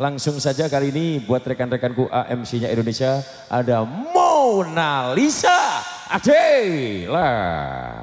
Langsung saja kali ini buat rekan-rekanku AMC-nya Indonesia ada Mona Lisa Ade lah.